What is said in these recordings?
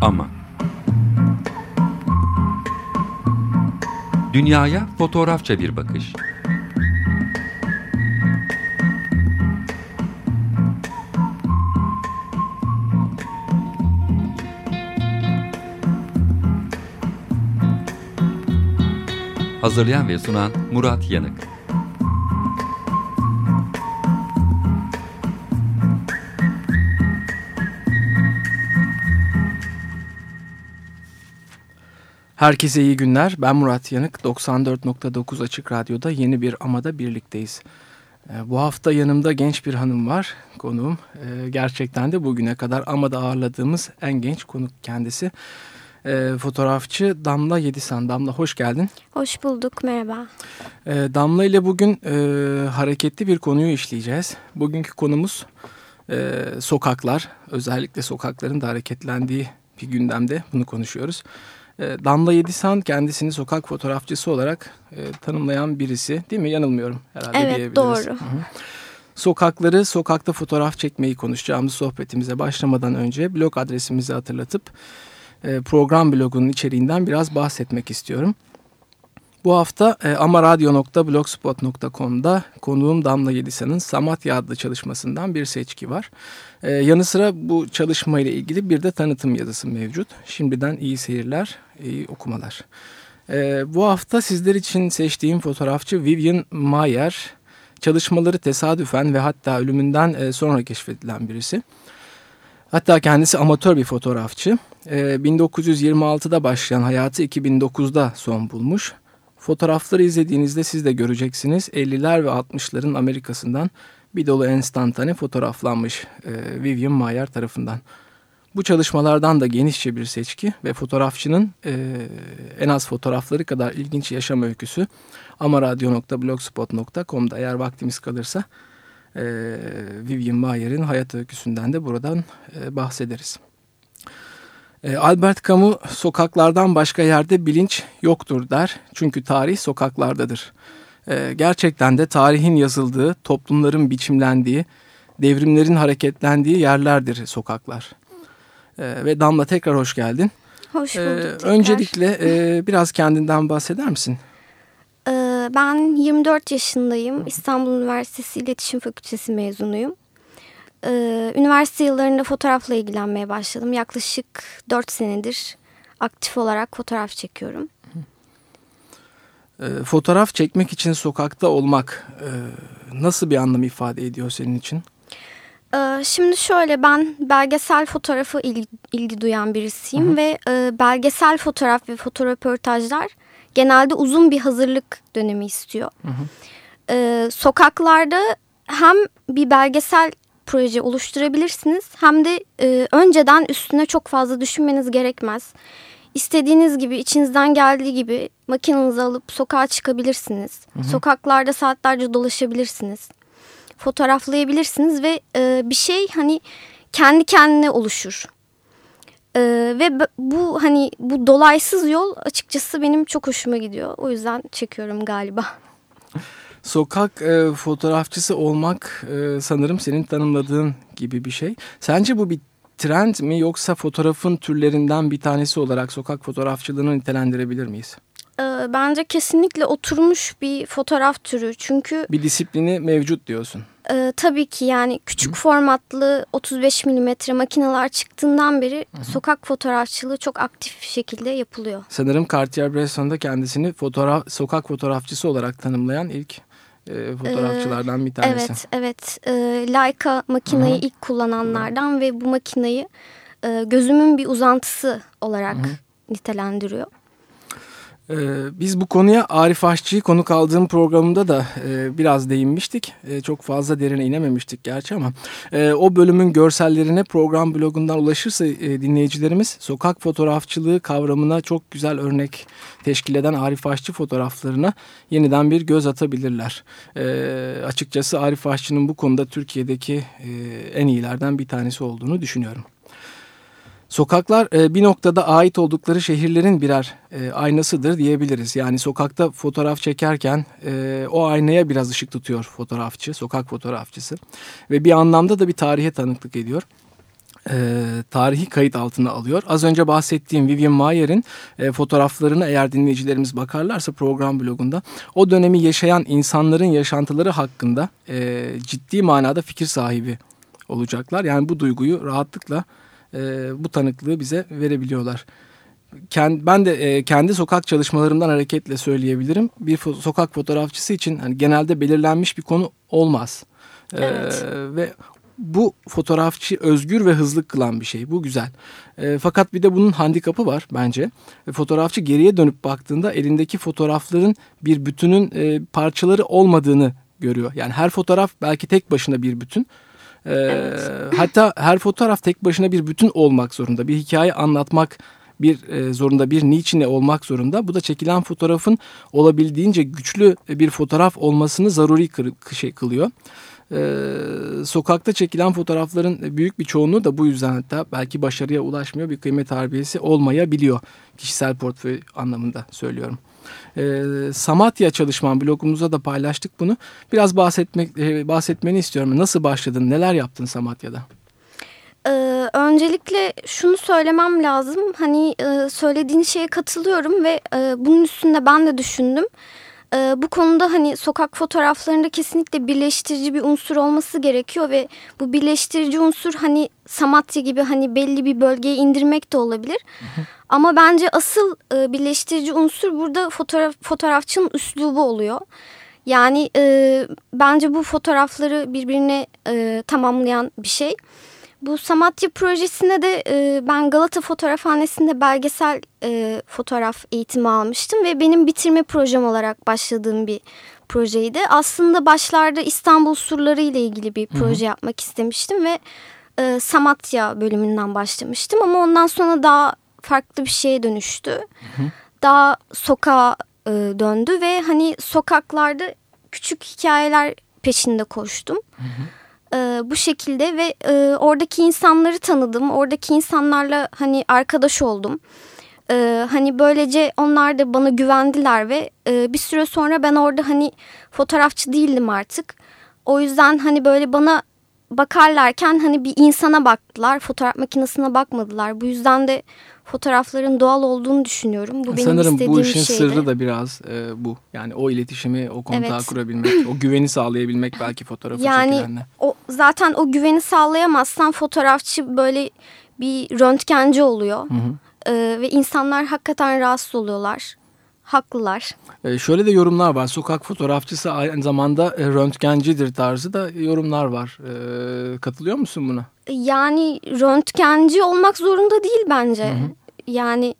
Ama Dünyaya fotoğrafça bir bakış. Hazırlayan ve sunan Murat Yanık. Herkese iyi günler. Ben Murat Yanık. 94.9 Açık Radyo'da yeni bir Amada birlikteyiz. Ee, bu hafta yanımda genç bir hanım var konuğum. Ee, gerçekten de bugüne kadar Amada ağırladığımız en genç konuk kendisi. Ee, fotoğrafçı Damla Yedisan. Damla hoş geldin. Hoş bulduk, merhaba. Damla ile bugün e, hareketli bir konuyu işleyeceğiz. Bugünkü konumuz e, sokaklar. Özellikle sokakların da hareketlendiği bir gündemde bunu konuşuyoruz. Ee, Damla Yedisan kendisini sokak fotoğrafçısı olarak e, tanımlayan birisi değil mi? Yanılmıyorum herhalde evet, diyebiliriz. doğru. Hı hı. Sokakları, sokakta fotoğraf çekmeyi konuşacağımız sohbetimize başlamadan önce blog adresimizi hatırlatıp e, program blogunun içeriğinden biraz bahsetmek istiyorum. Bu hafta e, amaradyo.blogspot.com'da konuğum Damla Yedisan'ın Samatya adlı çalışmasından bir seçki var. E, yanı sıra bu çalışma ile ilgili bir de tanıtım yazısı mevcut. Şimdiden iyi seyirler, iyi okumalar. E, bu hafta sizler için seçtiğim fotoğrafçı Vivian Mayer. Çalışmaları tesadüfen ve hatta ölümünden e, sonra keşfedilen birisi. Hatta kendisi amatör bir fotoğrafçı. E, 1926'da başlayan hayatı 2009'da son bulmuş. Fotoğrafları izlediğinizde siz de göreceksiniz. 50'ler ve 60'ların Amerika'sından bir dolu enstantane fotoğraflanmış e, Vivian Mayer tarafından. Bu çalışmalardan da genişçe bir seçki ve fotoğrafçının e, en az fotoğrafları kadar ilginç yaşam öyküsü amaradyo.blogspot.com'da eğer vaktimiz kalırsa e, Vivian Mayer'in hayat öyküsünden de buradan e, bahsederiz. E, Albert Camus sokaklardan başka yerde bilinç yoktur der. Çünkü tarih sokaklardadır. E, gerçekten de tarihin yazıldığı, toplumların biçimlendiği, devrimlerin hareketlendiği yerlerdir sokaklar. E, ve Damla tekrar hoş geldin. Hoş bulduk tekrar. Öncelikle biraz kendinden bahseder misin? Ben 24 yaşındayım. İstanbul Üniversitesi İletişim Fakültesi mezunuyum. Ee, üniversite yıllarında fotoğrafla ilgilenmeye başladım. Yaklaşık 4 senedir aktif olarak fotoğraf çekiyorum. E, fotoğraf çekmek için sokakta olmak e, nasıl bir anlam ifade ediyor senin için? E, şimdi şöyle ben belgesel fotoğrafı ilgi, ilgi duyan birisiyim hı hı. ve e, belgesel fotoğraf ve fotoröportajlar genelde uzun bir hazırlık dönemi istiyor. Hı hı. E, sokaklarda hem bir belgesel proje oluşturabilirsiniz. Hem de e, önceden üstüne çok fazla düşünmeniz gerekmez. İstediğiniz gibi içinizden geldiği gibi makinenizi alıp sokağa çıkabilirsiniz. Hı hı. Sokaklarda saatlerce dolaşabilirsiniz. Fotoğraflayabilirsiniz ve e, bir şey hani kendi kendine oluşur. E, ve bu hani bu dolaysız yol açıkçası benim çok hoşuma gidiyor. O yüzden çekiyorum galiba. Sokak e, fotoğrafçısı olmak e, sanırım senin tanımladığın gibi bir şey. Sence bu bir trend mi yoksa fotoğrafın türlerinden bir tanesi olarak sokak fotoğrafçılığını nitelendirebilir miyiz? E, bence kesinlikle oturmuş bir fotoğraf türü çünkü... Bir disiplini mevcut diyorsun. E, tabii ki yani küçük Hı. formatlı 35 milimetre makineler çıktığından beri Hı. sokak fotoğrafçılığı çok aktif şekilde yapılıyor. Sanırım Cartier-Bresson'da kendisini fotoğraf, sokak fotoğrafçısı olarak tanımlayan ilk e, fotoğrafçılardan bir tanesi. Evet, evet. E, Leica makinayı Hı -hı. ilk kullananlardan Hı -hı. ve bu makinayı e, gözümün bir uzantısı olarak Hı -hı. nitelendiriyor. Ee, biz bu konuya Arif Aşçı'yı konuk aldığım programında da e, biraz değinmiştik. E, çok fazla derine inememiştik gerçi ama e, o bölümün görsellerine program blogundan ulaşırsa dinleyicilerimiz sokak fotoğrafçılığı kavramına çok güzel örnek teşkil eden Arif Aşçı fotoğraflarına yeniden bir göz atabilirler. Açıkçası Arif Aşçı'nın bu konuda Türkiye'deki en iyilerden bir tanesi olduğunu düşünüyorum. Sokaklar e, bir noktada ait oldukları şehirlerin birer e, aynasıdır diyebiliriz. Yani sokakta fotoğraf çekerken e, o aynaya biraz ışık tutuyor fotoğrafçı, sokak fotoğrafçısı. Ve bir anlamda da bir tarihe tanıklık ediyor. tarihi kayıt altına alıyor. Az önce bahsettiğim Vivian Mayer'in fotoğraflarını eğer dinleyicilerimiz bakarlarsa program blogunda o dönemi yaşayan insanların yaşantıları hakkında ciddi manada fikir sahibi olacaklar. Yani bu duyguyu rahatlıkla e, bu tanıklığı bize verebiliyorlar. Kend, ben de e, kendi sokak çalışmalarımdan hareketle söyleyebilirim. Bir fo sokak fotoğrafçısı için hani genelde belirlenmiş bir konu olmaz. Evet. Ee, ve bu fotoğrafçı özgür ve hızlı kılan bir şey. Bu güzel. E, fakat bir de bunun handikapı var bence. E, fotoğrafçı geriye dönüp baktığında elindeki fotoğrafların bir bütünün e, parçaları olmadığını görüyor. Yani her fotoğraf belki tek başına bir bütün. E, evet. Hatta her fotoğraf tek başına bir bütün olmak zorunda. Bir hikaye anlatmak bir e, zorunda bir niçine olmak zorunda. Bu da çekilen fotoğrafın olabildiğince güçlü bir fotoğraf olmasını zaruri şey kılıyor e, sokakta çekilen fotoğrafların büyük bir çoğunluğu da bu yüzden hatta belki başarıya ulaşmıyor bir kıymet harbiyesi olmayabiliyor. Kişisel portföy anlamında söylüyorum. E, Samatya çalışman blogumuzda da paylaştık bunu. Biraz bahsetmek e, bahsetmeni istiyorum. Nasıl başladın? Neler yaptın Samatya'da? Ee, öncelikle şunu söylemem lazım. Hani e, söylediğin şeye katılıyorum ve e, bunun üstünde ben de düşündüm. Bu konuda hani sokak fotoğraflarında kesinlikle birleştirici bir unsur olması gerekiyor ve bu birleştirici unsur hani Samatya gibi hani belli bir bölgeye indirmek de olabilir. Ama bence asıl e, birleştirici unsur burada fotoğraf fotoğrafçının üslubu oluyor. Yani e, bence bu fotoğrafları birbirine e, tamamlayan bir şey. Bu Samatya projesine de e, ben Galata Fotoğrafhanesi'nde belgesel e, fotoğraf eğitimi almıştım ve benim bitirme projem olarak başladığım bir projeydi. Aslında başlarda İstanbul surları ile ilgili bir proje Hı -hı. yapmak istemiştim ve e, Samatya bölümünden başlamıştım ama ondan sonra daha farklı bir şeye dönüştü. Hı -hı. Daha sokağa e, döndü ve hani sokaklarda küçük hikayeler peşinde koştum. Hı hı e, bu şekilde ve e, oradaki insanları tanıdım. Oradaki insanlarla hani arkadaş oldum. E, hani böylece onlar da bana güvendiler ve e, bir süre sonra ben orada hani fotoğrafçı değildim artık. O yüzden hani böyle bana bakarlarken hani bir insana baktılar. Fotoğraf makinesine bakmadılar. Bu yüzden de fotoğrafların doğal olduğunu düşünüyorum. Bu benim Sanırım istediğim bu işin şeydi. sırrı da biraz e, bu. Yani o iletişimi, o kontağı evet. kurabilmek, o güveni sağlayabilmek belki fotoğrafı yani, çekilenle. O, zaten o güveni sağlayamazsan fotoğrafçı böyle bir röntgenci oluyor. Hı hı. E, ve insanlar hakikaten rahatsız oluyorlar. Haklılar. E, şöyle de yorumlar var. Sokak fotoğrafçısı aynı zamanda e, röntgencidir tarzı da yorumlar var. E, katılıyor musun buna? Yani röntgenci olmak zorunda değil bence. Hı hı. Yani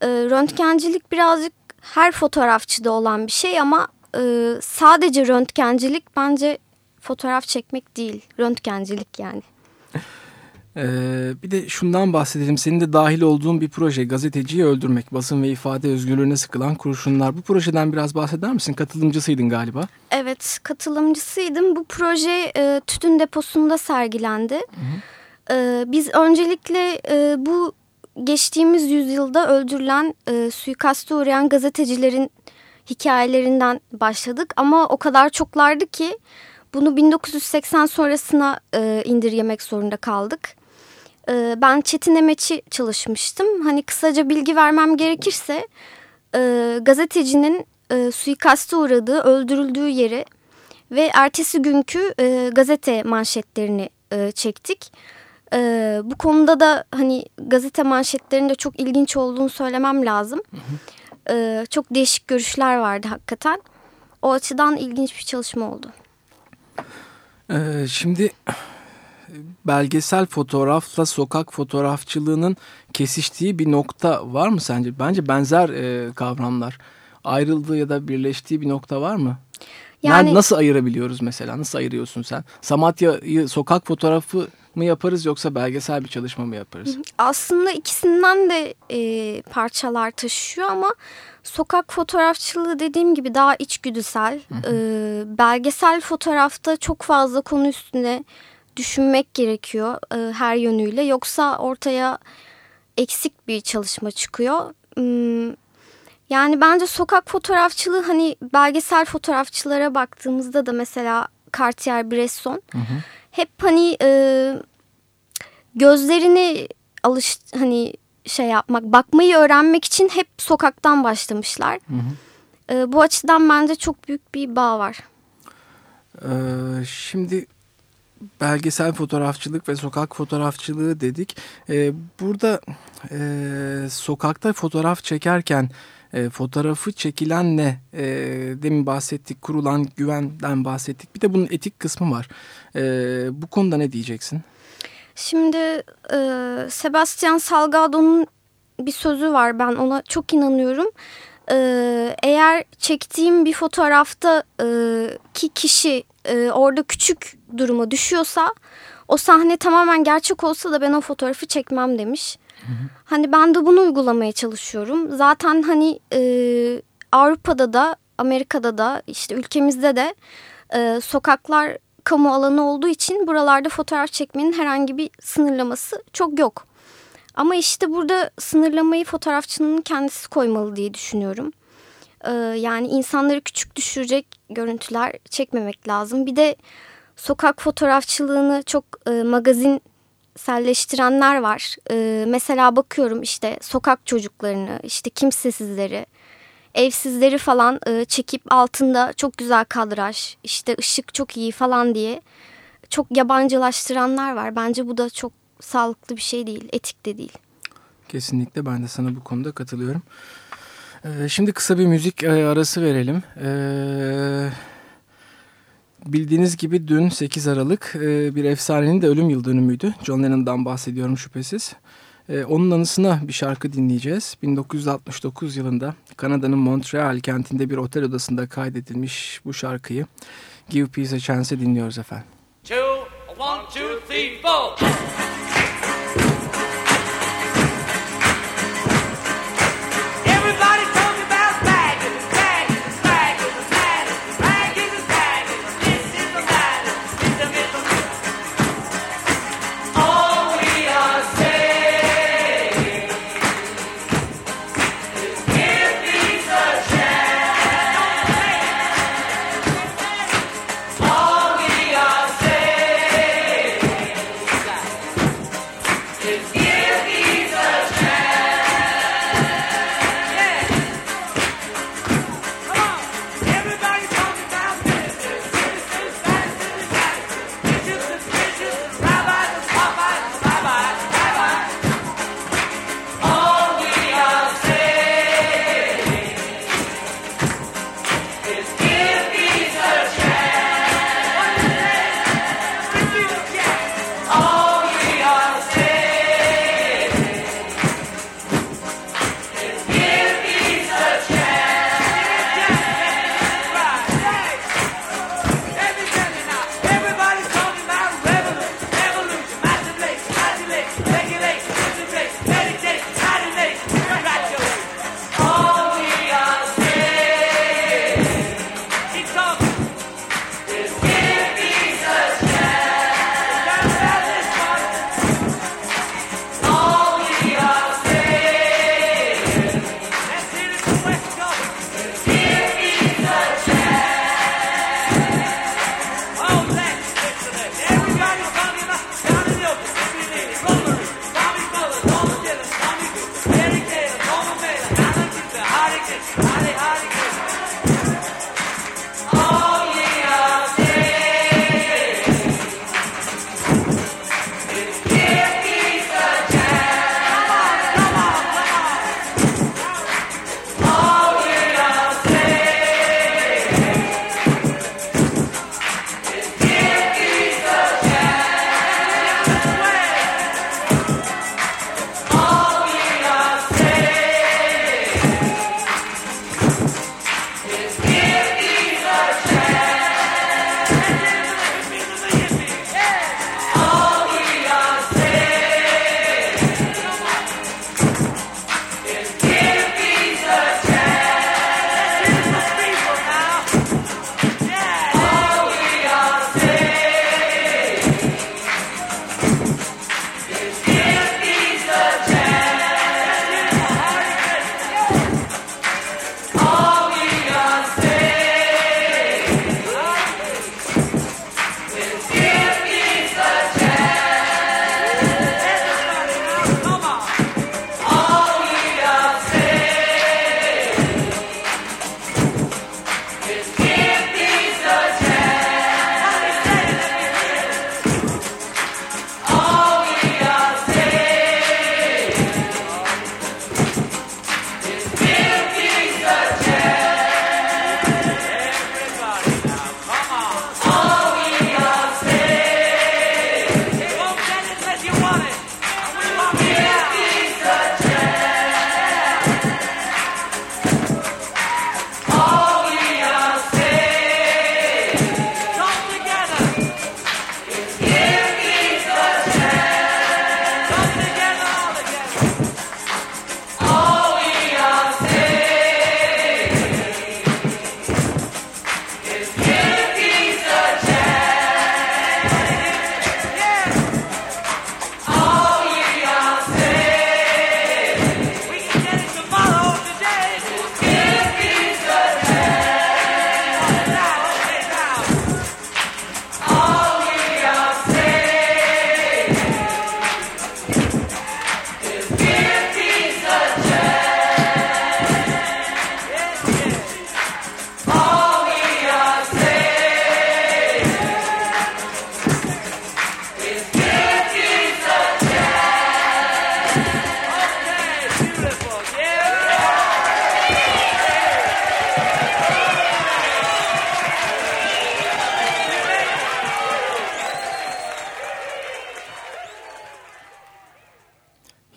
e, röntgencilik birazcık her fotoğrafçıda olan bir şey ama e, sadece röntgencilik bence fotoğraf çekmek değil. Röntgencilik yani. Ee, bir de şundan bahsedelim. Senin de dahil olduğun bir proje gazeteciyi öldürmek, basın ve ifade özgürlüğüne sıkılan kurşunlar. Bu projeden biraz bahseder misin? Katılımcısıydın galiba. Evet, katılımcısıydım. Bu proje e, tütün deposunda sergilendi. Hı hı. E, biz öncelikle e, bu geçtiğimiz yüzyılda öldürülen, e, suikasta uğrayan gazetecilerin hikayelerinden başladık. Ama o kadar çoklardı ki bunu 1980 sonrasına e, indirgemek zorunda kaldık. E, ben Çetin Emeç'i çalışmıştım. Hani kısaca bilgi vermem gerekirse e, gazetecinin e, suikasta uğradığı, öldürüldüğü yeri ve ertesi günkü e, gazete manşetlerini e, çektik. E, bu konuda da hani gazete manşetlerinde çok ilginç olduğunu söylemem lazım. Hı hı. E, çok değişik görüşler vardı hakikaten. O açıdan ilginç bir çalışma oldu. Ee, şimdi belgesel fotoğrafla sokak fotoğrafçılığının kesiştiği bir nokta var mı sence? Bence benzer e, kavramlar. Ayrıldığı ya da birleştiği bir nokta var mı? Yani nasıl ayırabiliyoruz mesela? Nasıl ayırıyorsun sen? Samatya'yı sokak fotoğrafı mı yaparız yoksa belgesel bir çalışma mı yaparız? Aslında ikisinden de e, parçalar taşıyor ama sokak fotoğrafçılığı dediğim gibi daha içgüdüsel. E, belgesel fotoğrafta çok fazla konu üstüne düşünmek gerekiyor e, her yönüyle. Yoksa ortaya eksik bir çalışma çıkıyor. Hmm, yani bence sokak fotoğrafçılığı hani belgesel fotoğrafçılara baktığımızda da mesela Cartier Bresson hı hı. hep hani e, gözlerini alış hani şey yapmak, bakmayı öğrenmek için hep sokaktan başlamışlar. Hı hı. E, bu açıdan bence çok büyük bir bağ var. Ee, şimdi belgesel fotoğrafçılık ve sokak fotoğrafçılığı dedik. Ee, burada e, sokakta fotoğraf çekerken e, fotoğrafı çekilenle e, demin bahsettik kurulan güvenden bahsettik. Bir de bunun etik kısmı var. E, bu konuda ne diyeceksin? Şimdi e, Sebastian Salgado'nun bir sözü var ben ona çok inanıyorum. E, eğer çektiğim bir fotoğrafta e, ki kişi e, orada küçük duruma düşüyorsa o sahne tamamen gerçek olsa da ben o fotoğrafı çekmem demiş. Hı hı. Hani ben de bunu uygulamaya çalışıyorum. Zaten hani e, Avrupa'da da Amerika'da da işte ülkemizde de e, sokaklar kamu alanı olduğu için buralarda fotoğraf çekmenin herhangi bir sınırlaması çok yok. Ama işte burada sınırlamayı fotoğrafçının kendisi koymalı diye düşünüyorum. Ee, yani insanları küçük düşürecek görüntüler çekmemek lazım. Bir de sokak fotoğrafçılığını çok e, magazin selleştirenler var. E, mesela bakıyorum işte sokak çocuklarını, işte kimsesizleri, evsizleri falan e, çekip altında çok güzel kadraj, işte ışık çok iyi falan diye çok yabancılaştıranlar var. Bence bu da çok sağlıklı bir şey değil, etik de değil. Kesinlikle ben de sana bu konuda katılıyorum. Ee, şimdi kısa bir müzik e, arası verelim. Ee, bildiğiniz gibi dün 8 Aralık e, bir efsanenin de ölüm yıl dönümüydü. John Lennon'dan bahsediyorum şüphesiz. Ee, onun anısına bir şarkı dinleyeceğiz. 1969 yılında Kanada'nın Montreal kentinde bir otel odasında kaydedilmiş bu şarkıyı Give Peace a Chance'e dinliyoruz efendim. Two, one, two, three, four.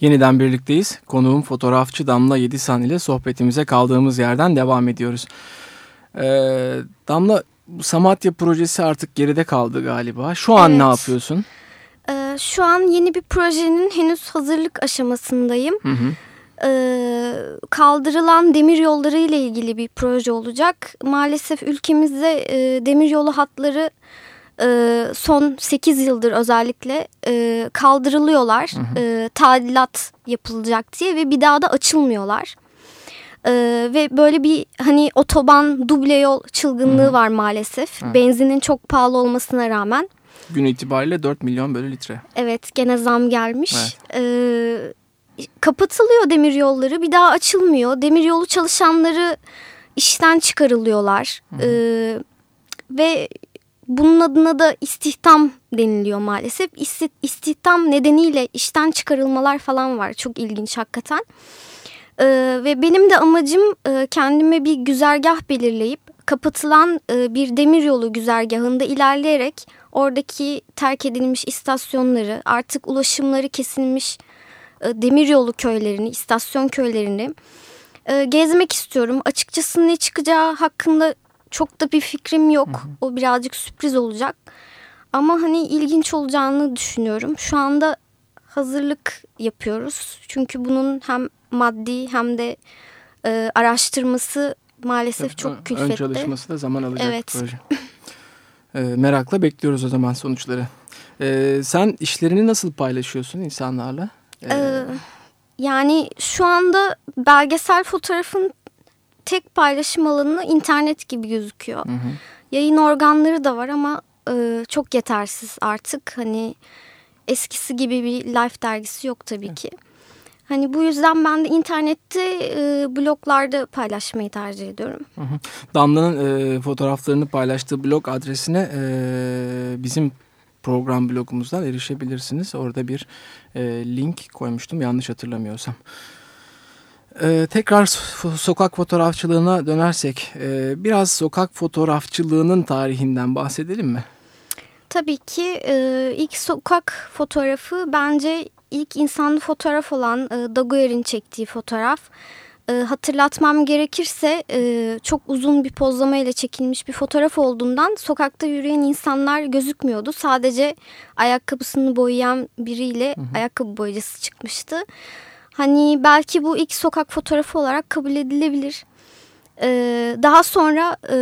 Yeniden birlikteyiz. Konuğum fotoğrafçı Damla Yedisan ile sohbetimize kaldığımız yerden devam ediyoruz. Ee, Damla Samatya projesi artık geride kaldı galiba. Şu an Evet. ne yapıyorsun? Ee, şu an yeni bir projenin henüz hazırlık aşamasındayım. Hı hı. Ee, kaldırılan demir yolları ile ilgili bir proje olacak. Maalesef ülkemizde e, demir yolu hatları e, son 8 yıldır özellikle e, kaldırılıyorlar. E, tadilat yapılacak diye ve bir daha da açılmıyorlar. E, ve böyle bir hani otoban duble yol çılgınlığı var maalesef. Benzinin çok pahalı olmasına rağmen. Gün itibariyle 4 milyon bölü litre. Evet gene zam gelmiş. Evet. Ee, kapatılıyor demir yolları bir daha açılmıyor. Demir yolu çalışanları işten çıkarılıyorlar. Ee, ve bunun adına da istihdam deniliyor maalesef. İsti- İstihdam nedeniyle işten çıkarılmalar falan var. Çok ilginç hakikaten. Ee, ve benim de amacım e, kendime bir güzergah belirleyip kapatılan e, bir demiryolu güzergahında ilerleyerek oradaki terk edilmiş istasyonları artık ulaşımları kesilmiş e, demiryolu köylerini, istasyon köylerini e, gezmek istiyorum. Açıkçası ne çıkacağı hakkında çok da bir fikrim yok. O birazcık sürpriz olacak. Ama hani ilginç olacağını düşünüyorum. Şu anda hazırlık yapıyoruz. Çünkü bunun hem maddi hem de e, araştırması maalesef çok Ön külfetli. çalışması da zaman alacak Evet. proje. Ee, merakla bekliyoruz o zaman sonuçları. Ee, sen işlerini nasıl paylaşıyorsun insanlarla? Ee, Ee, yani şu anda belgesel fotoğrafın tek paylaşım alanı internet gibi gözüküyor. hı hı. Yayın organları da var ama e, çok yetersiz artık. Hani eskisi gibi bir Life dergisi yok tabii ki. Hani bu yüzden ben de internette e, bloglarda paylaşmayı tercih ediyorum. Damla'nın e, fotoğraflarını paylaştığı blog adresine e, bizim program blogumuzdan erişebilirsiniz. Orada bir e, link koymuştum yanlış hatırlamıyorsam. E, tekrar so- sokak fotoğrafçılığına dönersek e, biraz sokak fotoğrafçılığının tarihinden bahsedelim mi? Tabii ki e, ilk sokak fotoğrafı bence ilk insanlı fotoğraf olan e, Daguerre'in çektiği fotoğraf. E, hatırlatmam gerekirse e, çok uzun bir pozlama ile çekilmiş bir fotoğraf olduğundan sokakta yürüyen insanlar gözükmüyordu. Sadece ayakkabısını boyayan biriyle ayakkabı boyacısı çıkmıştı. Hani belki bu ilk sokak fotoğrafı olarak kabul edilebilir. Ee, daha sonra e,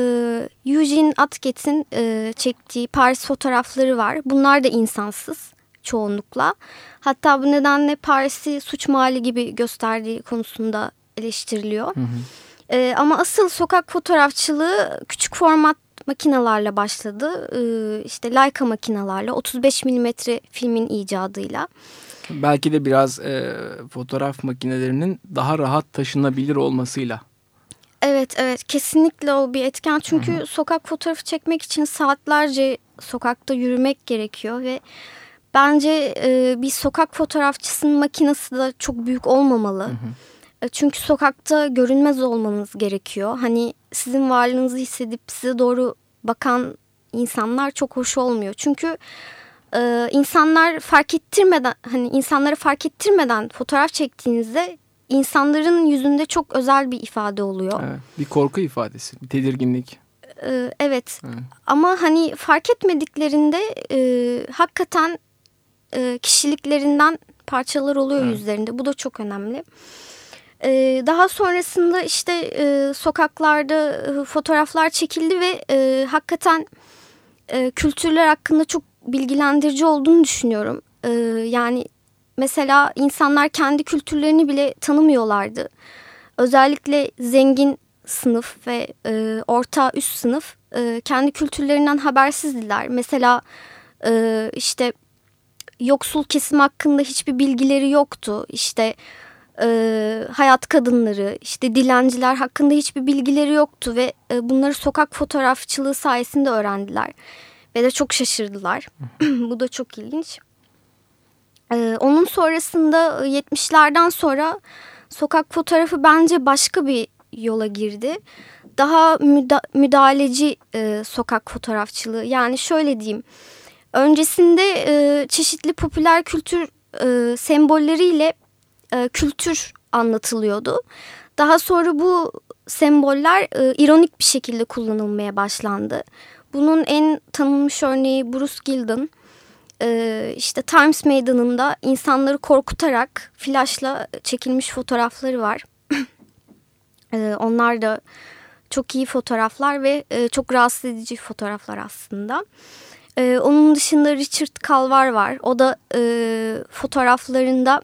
Eugene Atget'in e, çektiği Paris fotoğrafları var. Bunlar da insansız çoğunlukla. Hatta bu nedenle Paris'i suç mahalli gibi gösterdiği konusunda eleştiriliyor. Ee, ama asıl sokak fotoğrafçılığı küçük format makinalarla başladı. Ee, işte Leica makinalarla 35 milimetre filmin icadıyla. Belki de biraz e, fotoğraf makinelerinin daha rahat taşınabilir olmasıyla. Evet evet kesinlikle o bir etken çünkü sokak fotoğrafı çekmek için saatlerce sokakta yürümek gerekiyor ve bence e, bir sokak fotoğrafçısının makinesi de çok büyük olmamalı. E, Çünkü sokakta görünmez olmanız gerekiyor. Hani sizin varlığınızı hissedip size doğru bakan insanlar çok hoş olmuyor. Çünkü e, insanlar fark ettirmeden hani insanları fark ettirmeden fotoğraf çektiğinizde insanların yüzünde çok özel bir ifade oluyor. Evet, bir korku ifadesi, bir tedirginlik. Ee, evet Evet. ama hani fark etmediklerinde e, hakikaten e, kişiliklerinden parçalar oluyor Evet. yüzlerinde. Bu da çok önemli. Ee, daha sonrasında işte e, sokaklarda e, fotoğraflar çekildi ve e, hakikaten e, kültürler hakkında çok bilgilendirici olduğunu düşünüyorum. E, yani mesela insanlar kendi kültürlerini bile tanımıyorlardı. Özellikle zengin sınıf ve e, orta üst sınıf e, kendi kültürlerinden habersizdiler. Mesela e, işte yoksul kesim hakkında hiçbir bilgileri yoktu. İşte e, hayat kadınları, işte dilenciler hakkında hiçbir bilgileri yoktu ve e, bunları sokak fotoğrafçılığı sayesinde öğrendiler ve de çok şaşırdılar. Bu da çok ilginç. E, onun sonrasında 70'lerden sonra sokak fotoğrafı bence başka bir yola girdi. Daha müda müdahaleci e, sokak fotoğrafçılığı. Yani şöyle diyeyim. Öncesinde e, çeşitli popüler kültür e, sembolleriyle e, kültür anlatılıyordu. Daha sonra bu semboller e, ironik bir şekilde kullanılmaya başlandı. Bunun en tanınmış örneği Bruce Gilden. E, işte Times Meydanı'nda insanları korkutarak flaşla çekilmiş fotoğrafları var. e, onlar da çok iyi fotoğraflar ve e, çok rahatsız edici fotoğraflar aslında. E, onun dışında Richard Kalvar var. O da e, fotoğraflarında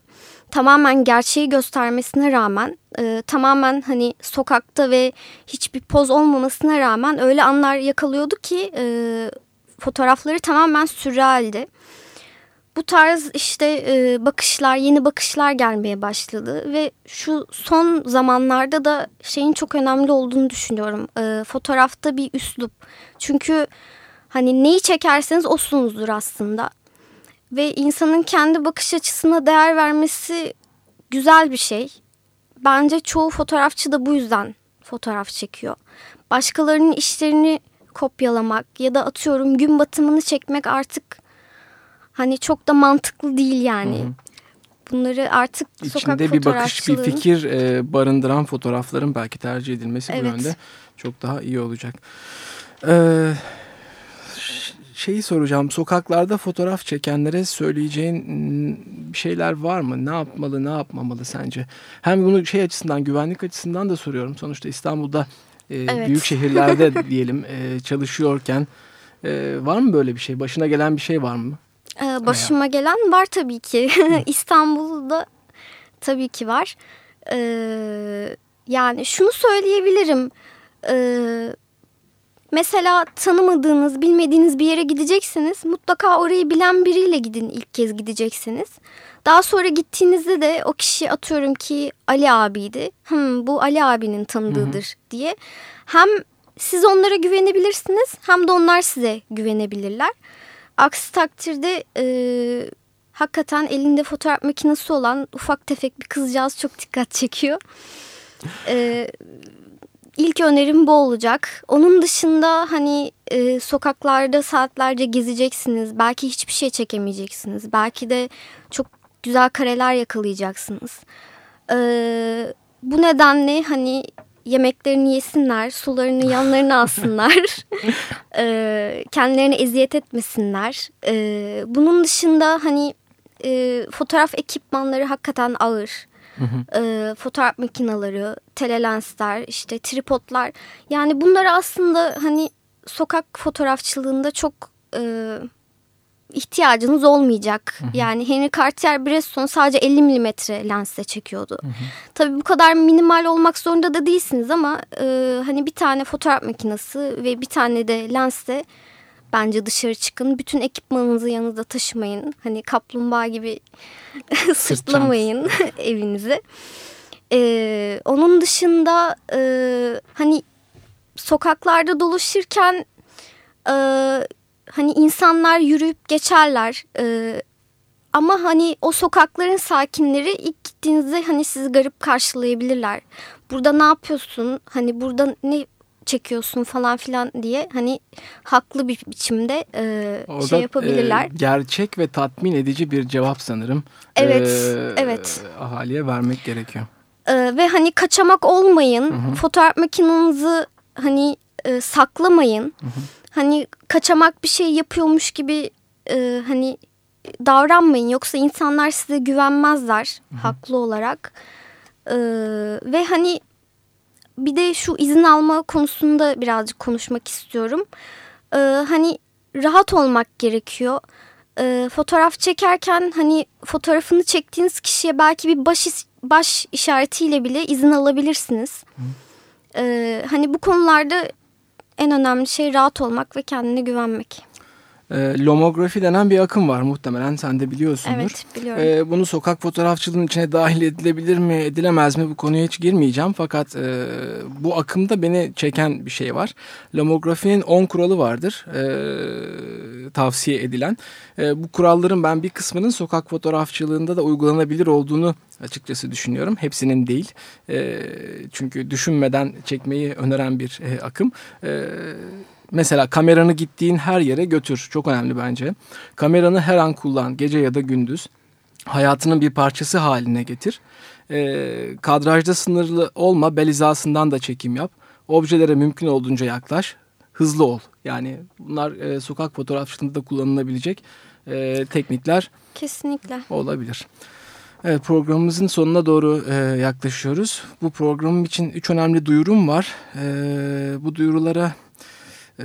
tamamen gerçeği göstermesine rağmen e, tamamen hani sokakta ve hiçbir poz olmamasına rağmen öyle anlar yakalıyordu ki e, fotoğrafları tamamen sürrealdi. Bu tarz işte e, bakışlar, yeni bakışlar gelmeye başladı ve şu son zamanlarda da şeyin çok önemli olduğunu düşünüyorum. E, fotoğrafta bir üslup. Çünkü hani neyi çekerseniz osunuzdur aslında. Ve insanın kendi bakış açısına değer vermesi güzel bir şey. Bence çoğu fotoğrafçı da bu yüzden fotoğraf çekiyor. Başkalarının işlerini kopyalamak ya da atıyorum gün batımını çekmek artık hani çok da mantıklı değil yani. Hı hı. Bunları artık İçinde sokak bir bakış, bir fikir e, barındıran fotoğrafların belki tercih edilmesi evet. bu yönde çok daha iyi olacak. Ee, şeyi soracağım. Sokaklarda fotoğraf çekenlere söyleyeceğin bir şeyler var mı? Ne yapmalı, ne yapmamalı sence? Hem bunu şey açısından, güvenlik açısından da soruyorum. Sonuçta İstanbul'da e, evet. büyük şehirlerde diyelim e, çalışıyorken e, var mı böyle bir şey? Başına gelen bir şey var mı? Ee, başıma gelen var tabii ki. İstanbul'da tabii ki var. Ee, yani şunu söyleyebilirim. Ee, mesela tanımadığınız, bilmediğiniz bir yere gideceksiniz. Mutlaka orayı bilen biriyle gidin ilk kez gideceksiniz. Daha sonra gittiğinizde de o kişi atıyorum ki Ali abiydi. Hmm, bu Ali abinin tanıdığıdır Hı-hı. diye. Hem siz onlara güvenebilirsiniz hem de onlar size güvenebilirler. Aksi takdirde e, hakikaten elinde fotoğraf makinesi olan ufak tefek bir kızcağız çok dikkat çekiyor. E, ilk önerim bu olacak. Onun dışında hani e, sokaklarda saatlerce gezeceksiniz. Belki hiçbir şey çekemeyeceksiniz. Belki de çok güzel kareler yakalayacaksınız. E, bu nedenle hani yemeklerini yesinler, sularını yanlarına alsınlar, e, kendilerine eziyet etmesinler. E, bunun dışında hani e, fotoğraf ekipmanları hakikaten ağır. E, fotoğraf makineleri, telelensler, işte tripodlar. Yani bunları aslında hani sokak fotoğrafçılığında çok... E, ihtiyacınız olmayacak. Hı hı. Yani Henry Cartier-Bresson sadece 50 milimetre lensle çekiyordu. Hı hı. Tabii bu kadar minimal olmak zorunda da değilsiniz ama e, hani bir tane fotoğraf makinesi ve bir tane de lensle bence dışarı çıkın. Bütün ekipmanınızı yanınızda taşımayın. Hani kaplumbağa gibi sırtlamayın evinizi. Ee, onun dışında e, hani sokaklarda dolaşırken e, hani insanlar yürüyüp geçerler. E, ama hani o sokakların sakinleri ilk gittiğinizde hani sizi garip karşılayabilirler. Burada ne yapıyorsun? Hani burada ne çekiyorsun falan filan diye hani haklı bir biçimde e, Orada, şey yapabilirler. E, gerçek ve tatmin edici bir cevap sanırım. Evet, e, evet. Ahaliye vermek gerekiyor. E, ve hani kaçamak olmayın. Hı hı. Fotoğraf makinenizi hani e, saklamayın. Hı hı hani kaçamak bir şey yapıyormuş gibi e, hani davranmayın. Yoksa insanlar size güvenmezler Hı -hı. haklı olarak. E, ve hani bir de şu izin alma konusunda birazcık konuşmak istiyorum. E, hani rahat olmak gerekiyor. E, fotoğraf çekerken hani fotoğrafını çektiğiniz kişiye belki bir baş, baş işaretiyle bile izin alabilirsiniz. Hı. E, hani bu konularda en önemli şey rahat olmak ve kendine güvenmek. E, lomografi denen bir akım var muhtemelen sen de biliyorsundur. Evet biliyorum. E, bunu sokak fotoğrafçılığının içine dahil edilebilir mi edilemez mi bu konuya hiç girmeyeceğim. Fakat e, bu akımda beni çeken bir şey var. Lomografinin 10 kuralı vardır e, tavsiye edilen. E, bu kuralların ben bir kısmının sokak fotoğrafçılığında da uygulanabilir olduğunu açıkçası düşünüyorum. Hepsinin değil. E, çünkü düşünmeden çekmeyi öneren bir e, akım. E, Mesela kameranı gittiğin her yere götür. Çok önemli bence. Kameranı her an kullan. Gece ya da gündüz. hayatının bir parçası haline getir. E, kadrajda sınırlı olma, bel hizasından da çekim yap. Objelere mümkün olduğunca yaklaş, hızlı ol. Yani bunlar e, sokak fotoğrafçılığında da kullanılabilecek e, teknikler Kesinlikle. olabilir. Evet programımızın sonuna doğru e, yaklaşıyoruz. Bu programım için üç önemli duyurum var. E, bu duyurulara e,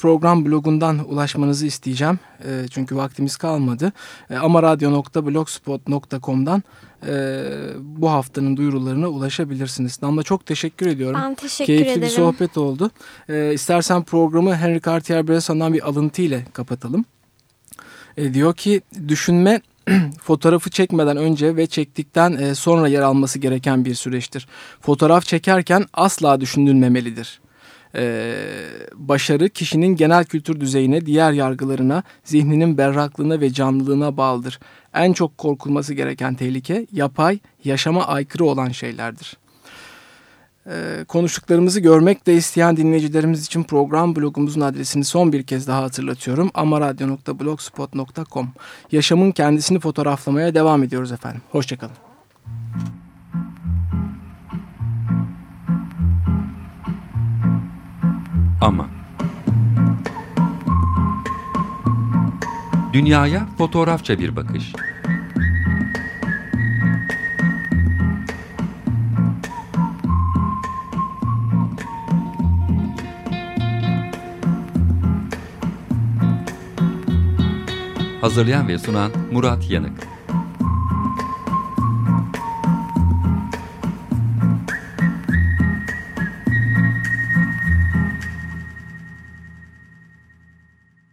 program blogundan ulaşmanızı isteyeceğim. E, çünkü vaktimiz kalmadı. E, amaradyo.blogspot.com'dan e, bu haftanın duyurularına ulaşabilirsiniz. Damla çok teşekkür ediyorum. Ben teşekkür Keyifli ederim. bir sohbet oldu. E, istersen programı Henry Cartier-Bresson'dan bir alıntı ile kapatalım. E, diyor ki düşünme fotoğrafı çekmeden önce ve çektikten e, sonra yer alması gereken bir süreçtir. Fotoğraf çekerken asla düşünülmemelidir. Ee, başarı kişinin genel kültür düzeyine, diğer yargılarına, zihninin berraklığına ve canlılığına bağlıdır. En çok korkulması gereken tehlike yapay, yaşama aykırı olan şeylerdir. Ee, konuştuklarımızı görmek de isteyen dinleyicilerimiz için program blogumuzun adresini son bir kez daha hatırlatıyorum. amaradyo.blogspot.com Yaşamın kendisini fotoğraflamaya devam ediyoruz efendim. Hoşçakalın. Ama Dünyaya fotoğrafça bir bakış. Hazırlayan ve sunan Murat Yanık